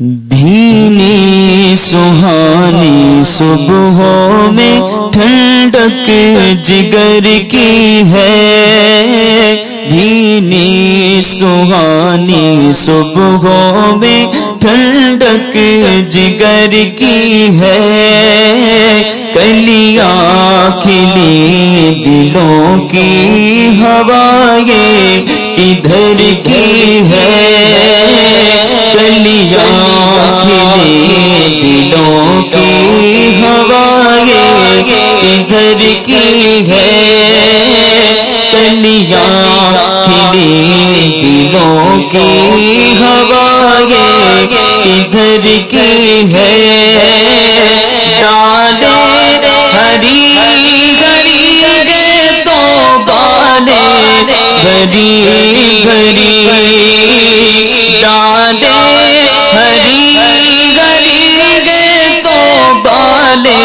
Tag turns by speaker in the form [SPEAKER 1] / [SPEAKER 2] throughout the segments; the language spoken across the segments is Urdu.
[SPEAKER 1] بھینی سہانی صبح میں ٹھنڈک جگر کی ہے۔ بھینی سہانی صبح میں ٹھنڈک جگر کی ہے۔ کلیاں کھلی دلوں کی ہوائیں ادھر کی ہے کلیاں دلوں کی ہوائیں ادھر کی ہے کلیاں دلوں کی ہوائیں ادھر کی ہے بری بری ڈالے، ہری گری گے تو بالے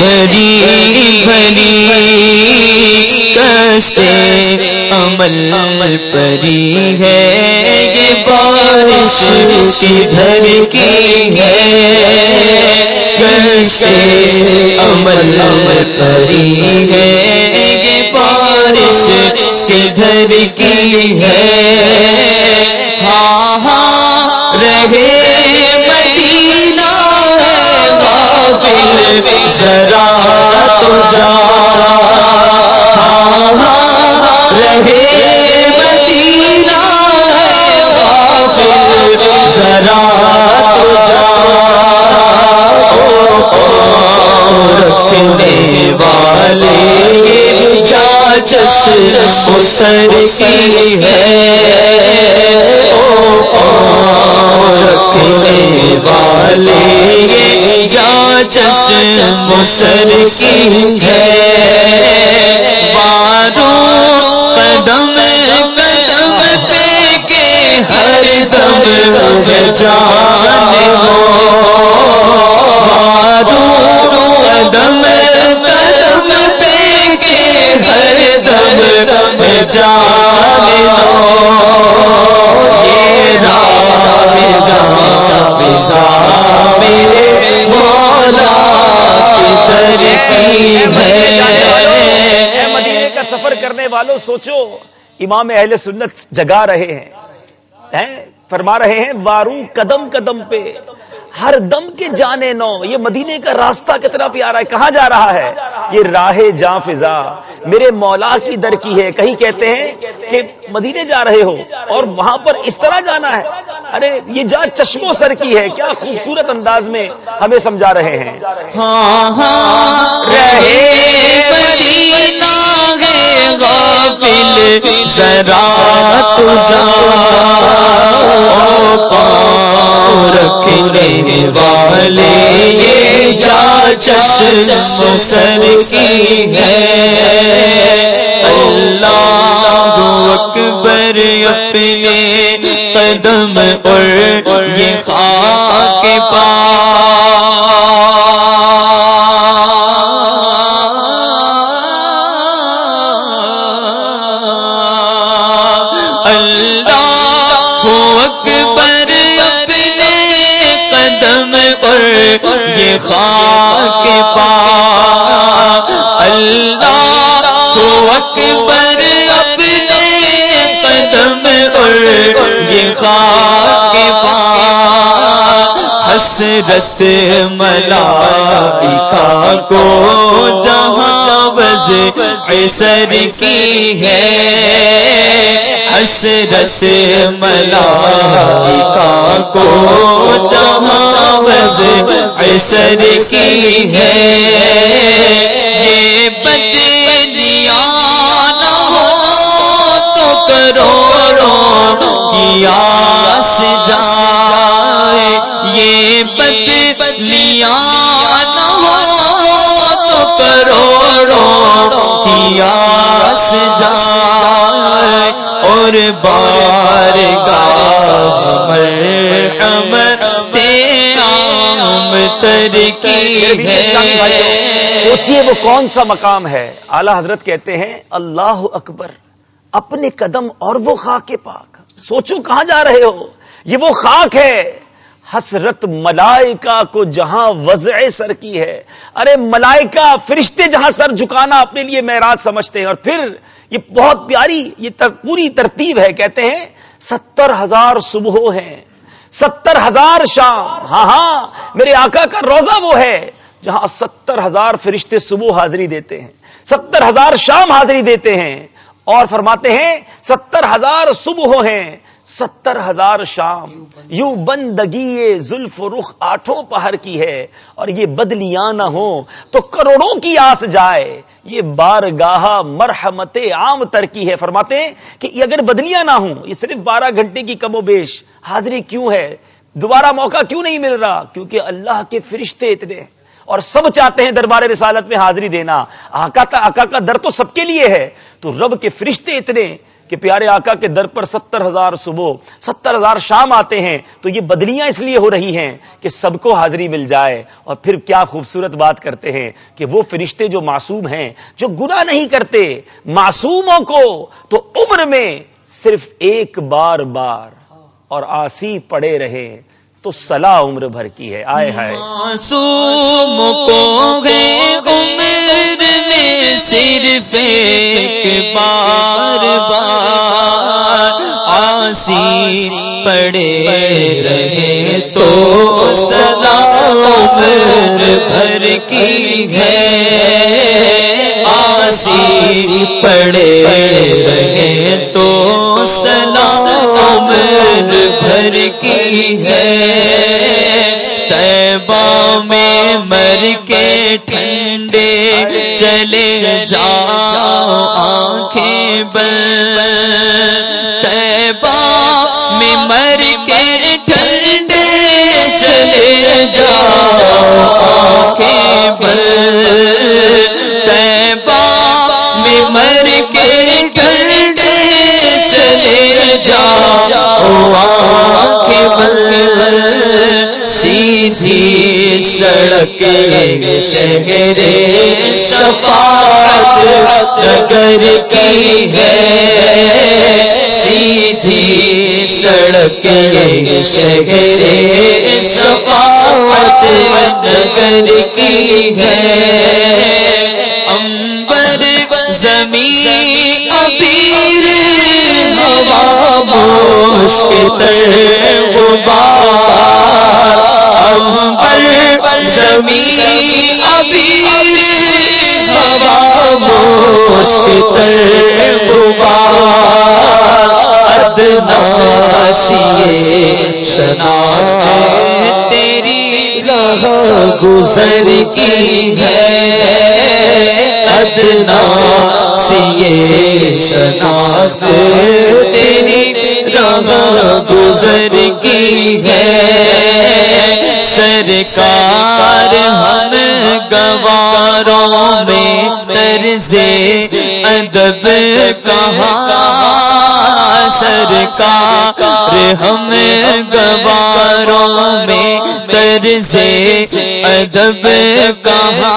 [SPEAKER 1] بری بری کشتے عمل پری ہے، یہ بارش کدھر کی ہے، کشتے عمل پری ہے، یہ بارش کدھر کی ہے۔ ہاں ہاں رہے مدینہ غافل ذرا تو جا۔ سر کی ہے۔ رکھنے والے جانچ مسر کی ہے۔ بارو قدم قدم پہ کے ہر دم جانے ہو۔ دم جانے ہو
[SPEAKER 2] مدینے کا سفر کرنے والوں، سوچو، امام اہل سنت جگا رہے ہیں۔ فرما رہے ہیں بارو قدم قدم پہ۔ ہر دم کے جانے نو، یہ مدینے کا راستہ کتنا پیارا ہے، کہاں جا رہا ہے؟ یہ راہ جاں فضا۔ میرے مولا کی در کی ہے۔ کہیں کہتے ہیں کہ مدینے جا رہے ہو اور وہاں پر اس طرح جانا ہے۔ ارے، یہ جا چشمو سر کی ہے۔ کیا خوبصورت انداز میں ہمیں سمجھا رہے ہیں۔
[SPEAKER 1] ہاں ہاں رہے غافل ذرا تو جا رکھنے والے، یہ جا چشم سر کی ہے۔ اللہ اکبر اپنے قدم اور خاک پا. اللہ تو اکبر اپنے قدم اور یہ خاک پا. ہس رس ملا کو جہاں بز سر کی ہے. ہس رس ملا کو جہاں بز کی ہے یہ بدلیاں
[SPEAKER 2] سوچئے وہ کون سا مقام ہے۔ اعلی حضرت کہتے ہیں، اللہ اکبر، اپنے قدم اور وہ خاک پاک۔ سوچو کہاں جا رہے ہو؟ یہ وہ خاک ہے۔ حسرت ملائکہ کو جہاں وضع سر کی ہے۔ ارے ملائکہ، فرشتے جہاں سر جھکانا اپنے لیے معراج سمجھتے ہیں۔ اور پھر یہ بہت پیاری، یہ تر، پوری ترتیب ہے۔ کہتے ہیں، ستر ہزار صبح ہیں۔ ستر ہزار شام۔ ہاں ہاں میرے آقا کا روزہ وہ ہے۔ جہاں ستر ہزار فرشتے صبح حاضری دیتے ہیں، ستر ہزار شام حاضری دیتے ہیں اور فرماتے ہیں، ستر ہزار صبح ہیں، ستر ہزار شام، یوں بندگی زلف رخ آٹھوں پہر کی ہے اور یہ بدلیاں نہ ہو تو کروڑوں کی آس جائے، یہ بار گاہ مرحمت عام تر کی ہے۔ فرماتے ہیں کہ اگر بدلیاں نہ ہوں، یہ صرف بارہ گھنٹے کی کم و بیش، حاضری کیوں ہے؟ دوبارہ موقع کیوں نہیں مل رہا؟ کیونکہ اللہ کے فرشتے اتنے اور سب چاہتے ہیں دربار رسالت میں حاضری دینا۔ آقا کا آقا کا در تو سب کے لیے ہے۔ تو رب کے فرشتے اتنے کہ پیارے آقا کے در پر ستر ہزار صبح، ستر ہزار شام آتے ہیں۔ تو یہ بدلیاں اس لیے ہو رہی ہیں کہ سب کو حاضری مل جائے۔ اور پھر کیا خوبصورت بات کرتے ہیں کہ وہ فرشتے جو معصوم ہیں، جو گناہ نہیں کرتے، معصوموں کو تو عمر میں صرف ایک بار بار اور آسی پڑے رہے۔ تو سلا عمر بھر کی ہے۔ آئے ہائے۔
[SPEAKER 1] کو گئے عمر میں صرف ایک بار بار۔ آسی پڑے رہے تو سلا عمر بھر کی ہے۔ چلے جا آنکھیں تیبا میں مر کے ٹھنڈے چلے جا آنکھیں بل تیبا میں مر کے ٹھنڈے چلے جا آنکھیں بل سیدھی سڑک شہر شفاعت نگر کی ہے، سیدھی سڑک شہر شفاعت نگر کی ہے۔ امبر زمین ابیر ہوا مشکل غبار۔ پر زمین ادنا سی شنا تیری راہ گزر کی ہے۔ ادنا سی شناخت تیری راہ گزر کی ہے۔ سرکار ہم گواروں طرز ادب کہاں سرکار ہم گواروں میں طرز ادب کہاں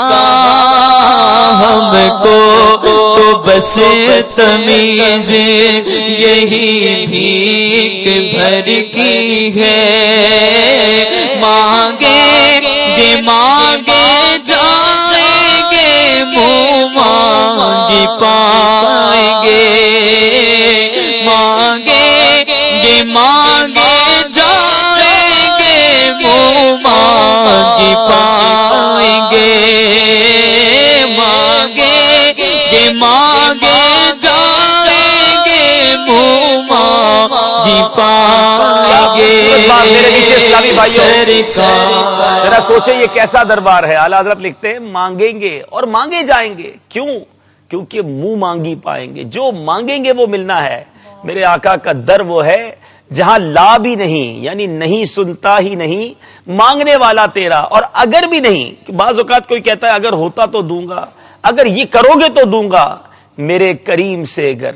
[SPEAKER 1] ہم کو تو بس سمیز یہی بھیک بھر کی ہے
[SPEAKER 2] میرے نیچے اسلامی بھائیوں ذرا سوچے یہ کیسا دربار ہے؟ اعلی حضرت لکھتے ہیں مانگیں گے اور مانگے جائیں گے۔ کیوں؟ کیونکہ منہ مانگی پائیں گے۔ جو مانگیں گے وہ ملنا ہے۔ میرے آقا کا در وہ ہے جہاں لا بھی نہیں یعنی نہیں سنتا ہی نہیں مانگنے والا تیرا۔ اور اگر بھی نہیں بعض اوقات کوئی کہتا ہے اگر ہوتا تو دوں گا اگر یہ کرو گے تو دوں گا۔ میرے کریم سے گر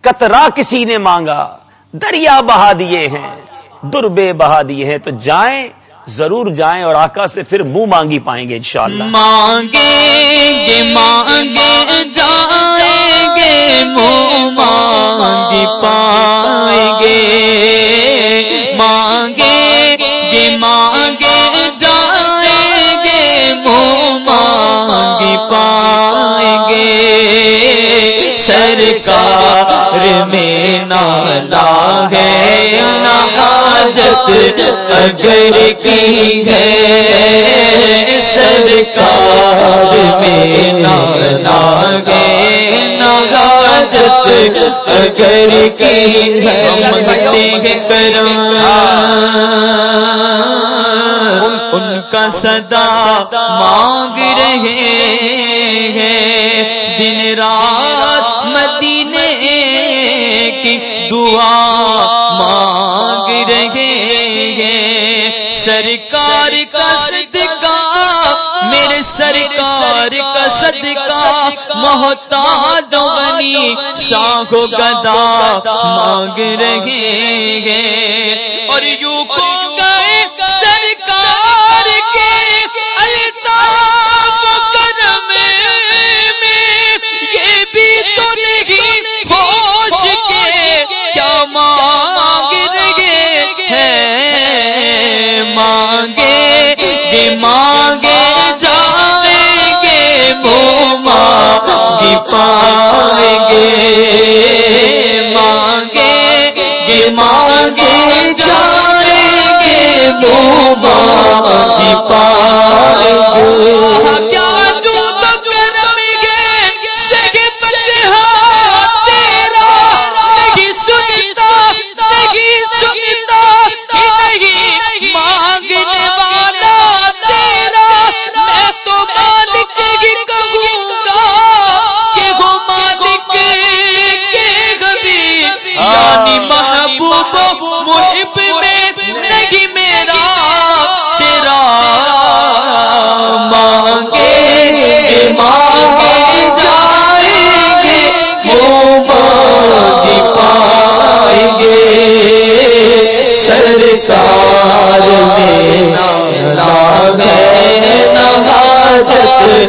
[SPEAKER 2] کترا کسی نے مانگا دریا بہا دیے ہیں، دربے بہا دیے ہیں، تو جائیں، ضرور جائیں اور آقا سے پھر منہ مانگی پائیں گے انشاءاللہ۔
[SPEAKER 1] مانگیں گے اگر کی ہے سرکار میں نہ گے ناجت اگر کی ہے کرم ان کا صدا مانگ رہے ہیں دن رات صدقہ محتاج غنی شاہ گدا مانگ رہے ہیں اور یوں کو پائیں گے مانگے گے مانگے جائیں گے وہ مانگی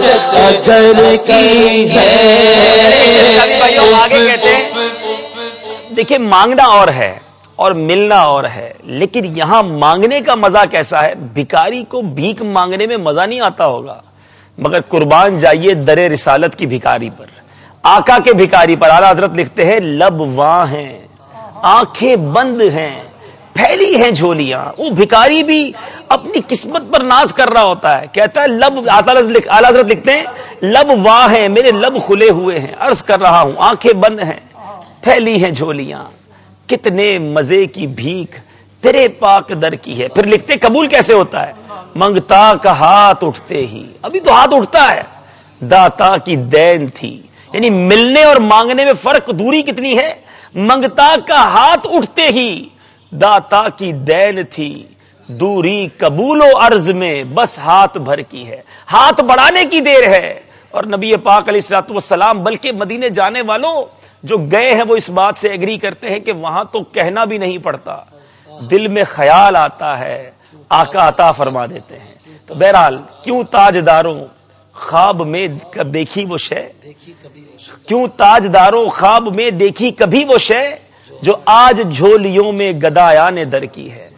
[SPEAKER 1] اگر کی ہے۔
[SPEAKER 2] دیکھیے مانگنا اور ہے اور ملنا اور ہے لیکن یہاں مانگنے کا مزہ کیسا ہے؟ بھکاری کو بھیک مانگنے میں مزہ نہیں آتا ہوگا مگر قربان جائیے در رسالت کی بھکاری پر۔ آقا کے بھکاری پر۔ اعلیٰ حضرت لکھتے ہیں لب واں ہیں آنکھیں بند ہیں۔ پھیلی ہیں جھولیاں، وہ بھکاری بھی اپنی قسمت پر ناز کر رہا ہوتا ہے۔ کہتا ہے، لب اعلیٰ حضرت لکھتے ہیں، لب واں ہیں، میرے لب کھلے ہوئے ہیں، عرض کر رہا ہوں، آنکھیں بند ہیں۔ پھیلی ہیں جھولیاں، کتنے مزے کی بھیک تیرے پاک در کی ہے۔ پھر لکھتے، قبول کیسے ہوتا ہے؟ منگتا کا ہاتھ اٹھتے ہی۔ ابھی تو ہاتھ اٹھتا ہے۔ داتا کی دین تھی۔ یعنی ملنے اور مانگنے میں فرق دوری کتنی ہے؟ منگتا کا ہاتھ اٹھتے ہی۔ داتا کی دین تھی۔ دوری قبول و عرض میں بس ہاتھ بھر کی ہے۔ ہاتھ بڑھانے کی دیر ہے۔ اور نبی پاک علیہ السلاط والسلام، بلکہ مدینے جانے والوں جو گئے ہیں، وہ اس بات سے اگری کرتے ہیں کہ وہاں تو کہنا بھی نہیں پڑتا۔ دل میں خیال آتا ہے۔ آقا عطا فرما دیتے ہیں۔ تو بہرحال، کیوں تاج داروں خواب میں دیکھی وہ شے؟ کیوں تاج داروں خواب میں دیکھی کبھی وہ شے؟ جو آج جھولیوں میں گدایا نے در کی ہے۔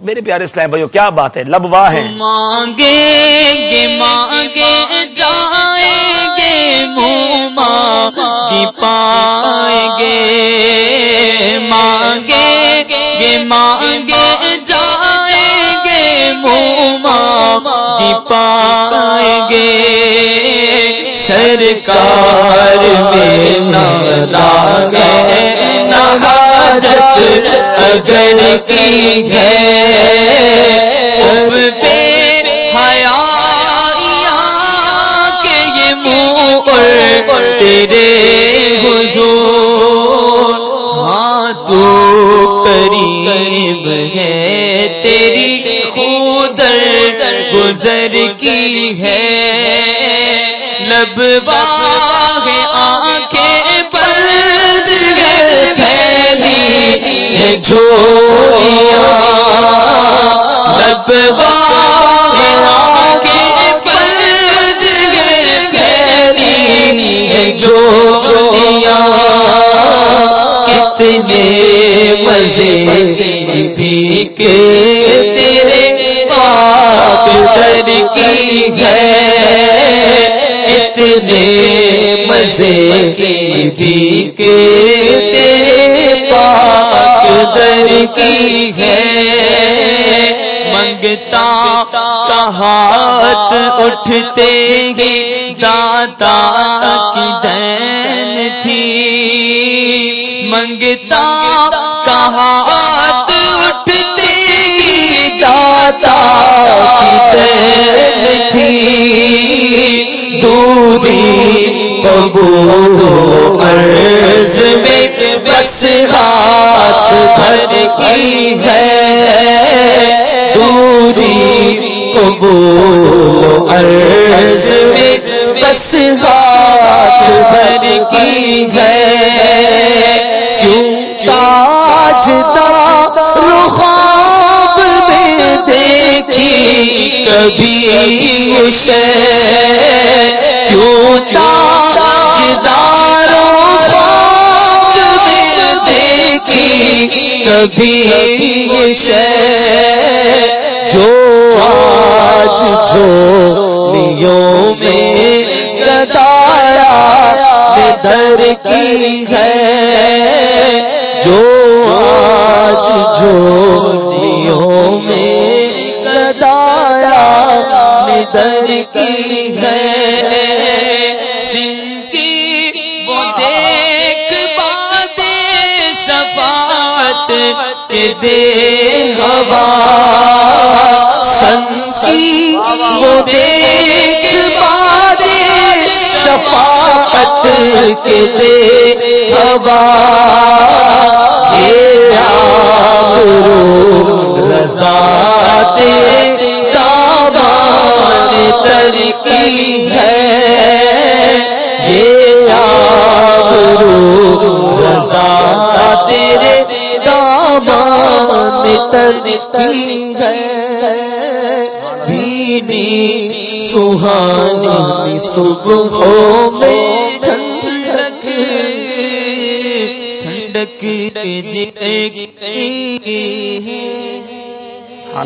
[SPEAKER 2] میرے پیارے اسلام بھائیو، کیا بات ہے؟ لبوا ہے
[SPEAKER 1] مانگے گے مانگے جائیں گے موما مانگی پائیں گے۔ مانگے گے مانگے جائیں گے پائیں گے سرکار میں نہ لاگے نہ اگر کی ہے۔ سب پہ حیا کہ یہ منہ پر تیرے حضور ہاں تو قریب ہے۔ گزر کی ہے، لب ہے آنکھیں بند ہے پھیلی ہے جھولیاں۔ لب ہے آنکھیں بند ہے پھیلی ہے جھولیاں۔ کتنے مزے گئے اتنے مزے سے کے پاک در کی ہے۔ منگتا ہاتھ اٹھتے گی داتا تھی دوری ببو عرض میں بس ہاتھ بھر کی ہے۔ دوری کبو عرض میں بس ہاتھ بھر کی ہے۔ کبھی اسے کیوں تاجداروں خواب میں دیکھی کبھی اسے جو آج جھولیوں میں گدایا در کی ہے جو آج جھولیوں در کی ہے۔ سنسی وہ دیکھ بادے شفاعت کے دے ہوا۔ سنسی وہ دیکھ بادے شفاعت کے دے ہوا۔ یہ آبرو رضا دامان ترکی بینی سہانی صبحوں میں ٹھنڈک ٹھنڈک جی